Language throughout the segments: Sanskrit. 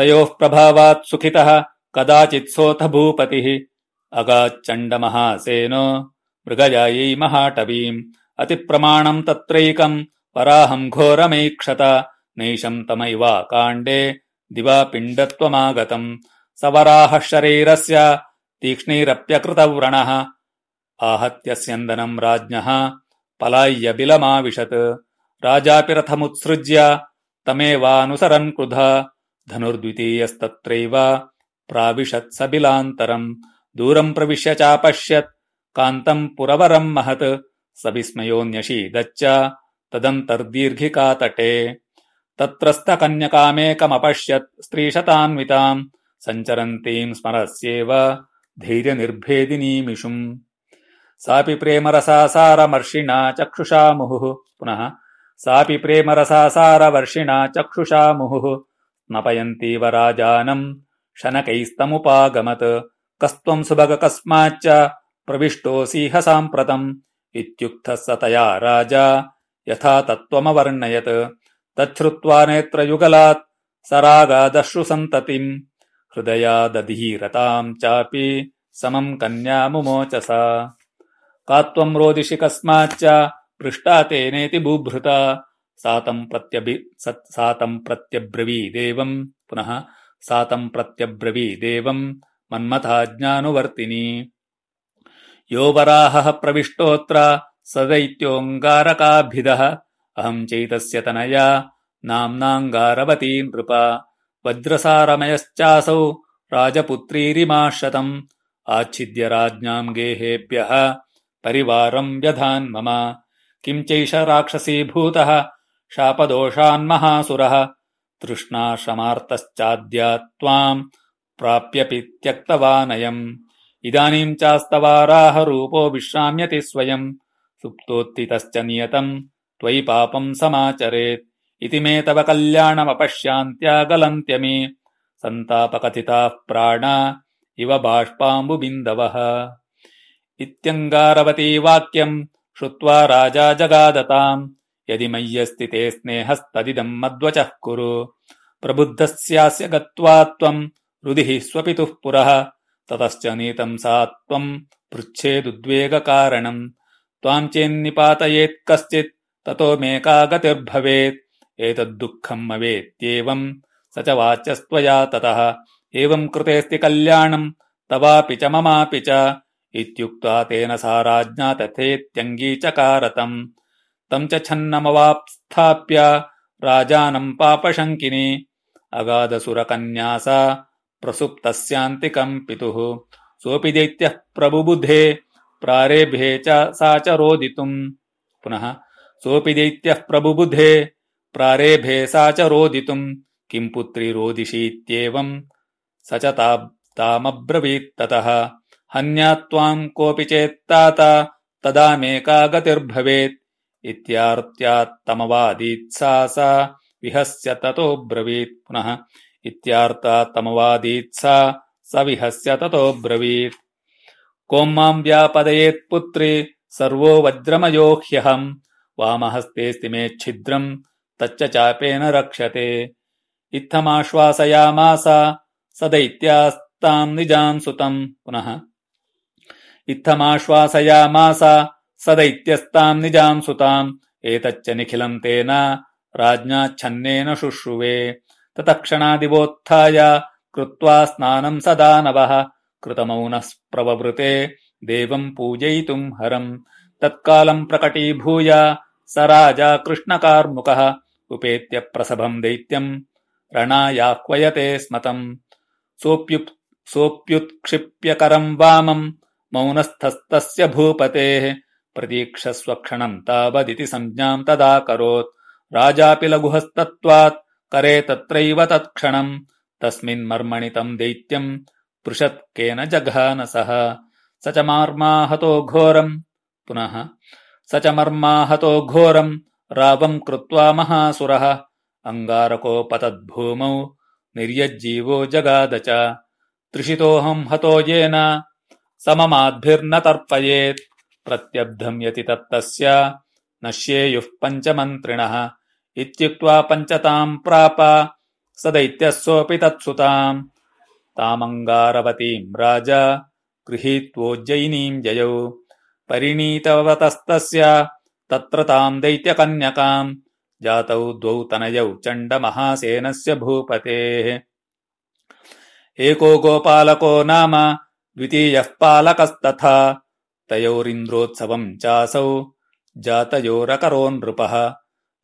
तयोः प्रभावात् सुखितः कदाचित्सोऽथ भूपतिः अगाच्चण्डमहासेनो मृगजायै महाटवीम्। अतिप्रमाणम् तत्रैकम् वराहम् घोरमैक्षत। नैशम् तमैवाकाण्डे दिवापिण्डत्वमागतम्। स वराहः शरीरस्य तीक्ष्णैरप्यकृतव्रणः। आहत्य स्यन्दनम् राज्ञः पलाय्यबिलमाविशत्। राजापि रथमुत्सृज्य तमेवानुसरन् क्रुधा धनुर्द्वितीयस्तत्रैव प्राविशत् स बिलान्तरम् दूरम् प्रविश्य चापश्यत्। कान्तम् पुरवरम् महत्। स विस्मयोऽन्यशीदच्च तदन्तर्दीर्घिकातटे। तत्रस्थकन्यकामेकमपश्यत् स्त्रीशतान्विताम्। सञ्चरन्तीम् स्मरस्येव। धैर्यनिर्भेदिनीमिषुम्। सापि प्रेमरसासारमर्षिणा चक्षुषा मुहुः पुनः सापि प्रेमरसासारवर्षिणा चक्षुषा मुहुः स्नपयन्तीव राजानम् शनकैस्तमुपागमत्। कस्त्वम् सुभग कस्माच्च प्रविष्टोऽसीह साम्प्रतम्। इत्युक्तः स तया राजा यथा तत्त्वमवर्णयत् तच्छ्रुत्वा नेत्रयुगलात् स रागादश्रुसन्ततिम्। हृदयादधीरताम् चापि समम् कन्यामुमोचसा का त्वम् रोदिषि कस्माच्च पृष्टा तेनेति बुभृता सातम् प्रत्यब्रवीदेवम् पुनः सातम् प्रत्यब्रवीदेवम् मन्मथाज्ञानुवर्तिनी यो वराहः प्रविष्टोऽत्र स दैत्योऽङ्गारकाभिदः अहम् चैतस्य तनया नाम्नाङ्गारवती नृपा। वज्रसारमयश्चासौ राजपुत्रीरिमाशतम्। आच्छिद्य राज्ञाम् गेहेभ्यः। परिवारम् व्यधान् मम। किम् चैष राक्षसीभूतः शापदोषान्महासुरः। तृष्णाश्रमार्तश्चाद्या त्वाम् प्राप्यपि त्यक्तवानयम् इदानीम् चास्तवाराहरूपो विश्राम्यति स्वयम्। सुप्तोत्थितश्च नियतम् त्वयि पापम् समाचरेत्। इति मे तव कल्याणमपश्यान्त्यागलन्त्यमे सन्तापकथिताः प्राणा इव बाष्पाम्बुबिन्दवः। इत्यङ्गारवती वाक्यम् श्रुत्वा राजा जगादताम् यदि मय्यस्ति ते स्नेहस्तदिदम् मद्वचः कुरु। प्रबुद्धस्यास्य गत्वा त्वम् रुदिः स्वपितुः पुरः। ततश्च नीतम् सा त्वम् पृच्छेदुद्वेगकारणम्। त्वाम् चेन्निपातयेत् कश्चित् ततो मे का गतिर्भवेत् एतद्दुःखम् मवेत्येवम् स च वाच्यस्त्वया ततः। एवम् कृतेऽस्ति कल्याणम् तवापि च ममापि च। इत्युक्त्वा तेन सा राज्ञा तथेत्यङ्गीचकारतम् तम् च छन्नमवाप्स्थाप्य राजानम् पापशङ्किनी। अगाधसुरकन्या सा प्रसुप्तस्यान्तिकम् पितुः। सोऽपि दैत्यः प्रबुबुधे प्रारेभे च सा च रोदितुम्। पुनः सोऽपि दैत्यः प्रबुबुधे प्रारेभे सा च रोदितुम्। किम् पुत्री रोदिषीत्येवम्? स च तामब्रवीत्ततः। हन्यात्त्वाम् कोऽपि चेत्तात तदा मेका गतिर्भवेत् इत्यार्त्यात्तमवादीत्सा सा विहस्य ततोऽब्रवीत् पुनः। इत्यार्तात्तमवादीत्सा स विहस्य ततोऽब्रवीत् कोम् माम् व्यापदयेत्पुत्रि सर्वो वज्रमयो ह्यहम्। वामहस्तेऽस्ति मे छिद्रम् तच्च चापेन रक्षते। इत्थमाश्वासयामास स दैत्यास्ताम् निजाम् सुतम् पुनः। इत्थमाश्वासयामास स दैत्यस्ताम् निजाम् सुताम्। एतच्च निखिलम् तेन राज्ञाच्छन्नेन शुश्रुवे। ततक्षणादिवोत्थाय कृत्वा स्नानम् स दानवः कृतमौनः प्रववृते देवम् पूजयितुम् हरम्। तत्कालम् प्रकटीभूय स राजा कृष्णकार्मुकः उपेत्य प्रसभम् दैत्यम्। रणायाह्वयते स्मतम्। सोऽप्युत्क्षिप्यकरम् वामम्। मौनस्थस्तस्य भूपतेः प्रतीक्षस्वक्षणम् तावदिति सञ्ज्ञाम् तदाकरोत्। राजापि लघुहस्तत्वात् करे तत्रैव तत्क्षणम् तस्मिन्मर्मणि तम् दैत्यम् पृषत् केन जघानसः। स च मार्माहतो घोरम् पुनः स च मर्माहतो घोरम् रावम् कृत्वा महासुरः। अङ्गारकोपतद्भूमौ निर्यज्जीवो जगाद च। त्रिषितोऽहम् हतो येन सममाद्भिर्न तर्पयेत् प्रत्यब्धम् यति तत्तस्य नश्येयुः पञ्चमन्त्रिणः इत्युक्त्वा पञ्चताम् प्राप स दैत्यस्वपि तत्सुताम् तामङ्गारवतीम् राजा गृहीत्वोज्जयिनीम् जयौ परिणीतवतस्तस्य तत्र ताम् दैत्यकन्यकाम् जातौ द्वौ तनयौ चण्डमहासेनस्य भूपतेः एको गोपालको नाम द्वितीयः पालकस्तथा तयोरिन्द्रोत्सवम् चासौ। जातयोरकरो नृपः।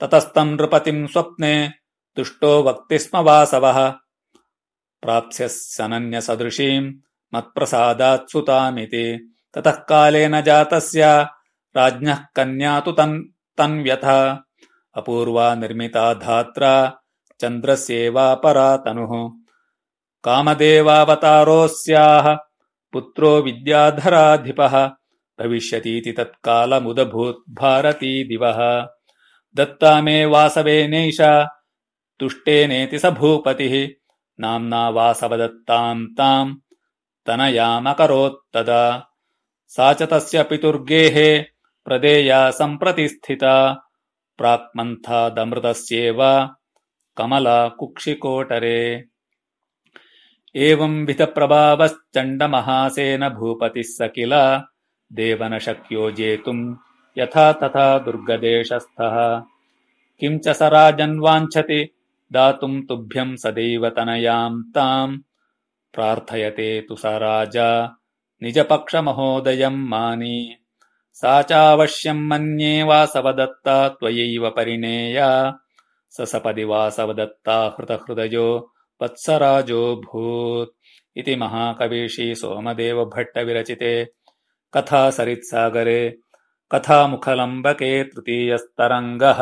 ततस्तम् नृपतिम् स्वप्ने तुष्टो वक्ति स्म वासवः प्राप्स्यस्यनन्यसदृशीम् मत्प्रसादात् सुतामिति ततः कालेन जातस्य राज्ञः कन्या तु तन्व्यथ। अपूर्वा निर्मिता धात्रा चन्द्रस्येवापरा तनुः कामदेवावतारोऽस्याः पुत्रो विद्याधराधिपः भविष्यतीति तत्कालमुदभूत् भारती दिवः दत्ता मे वासवेनैषा तुष्टेनेति स भूपतिः। नाम्ना वासवदत्ताम् ताम् तनयामकरोत्तदा। सा च तस्य पितुर्गेहे प्रदेया सम्प्रतिस्थिता। प्राक्मन्थादमृतस्येव कमला कुक्षिकोटरे एवंविधप्रभावश्चण्डमहासेन भूपतिः स किल देवनशक्यो जेतुम् यथा तथा दुर्गदेशस्थः। किम् च स राजन्वाञ्छति दातुम् तुभ्यम् सदैव तनयाम् ताम्। प्रार्थयते तु स राजा। निजपक्षमहोदयम् मानि। सा चावश्यम् मन्ये वासवदत्ता त्वयैव परिणेया। स सपदि वासवदत्ता हृतहृदयो वत्सराजोऽभूत् इति महाकविषि सोमदेवभट्टविरचिते कथासरित्सागरे कथामुखलम्बके तृतीयस्तरङ्गः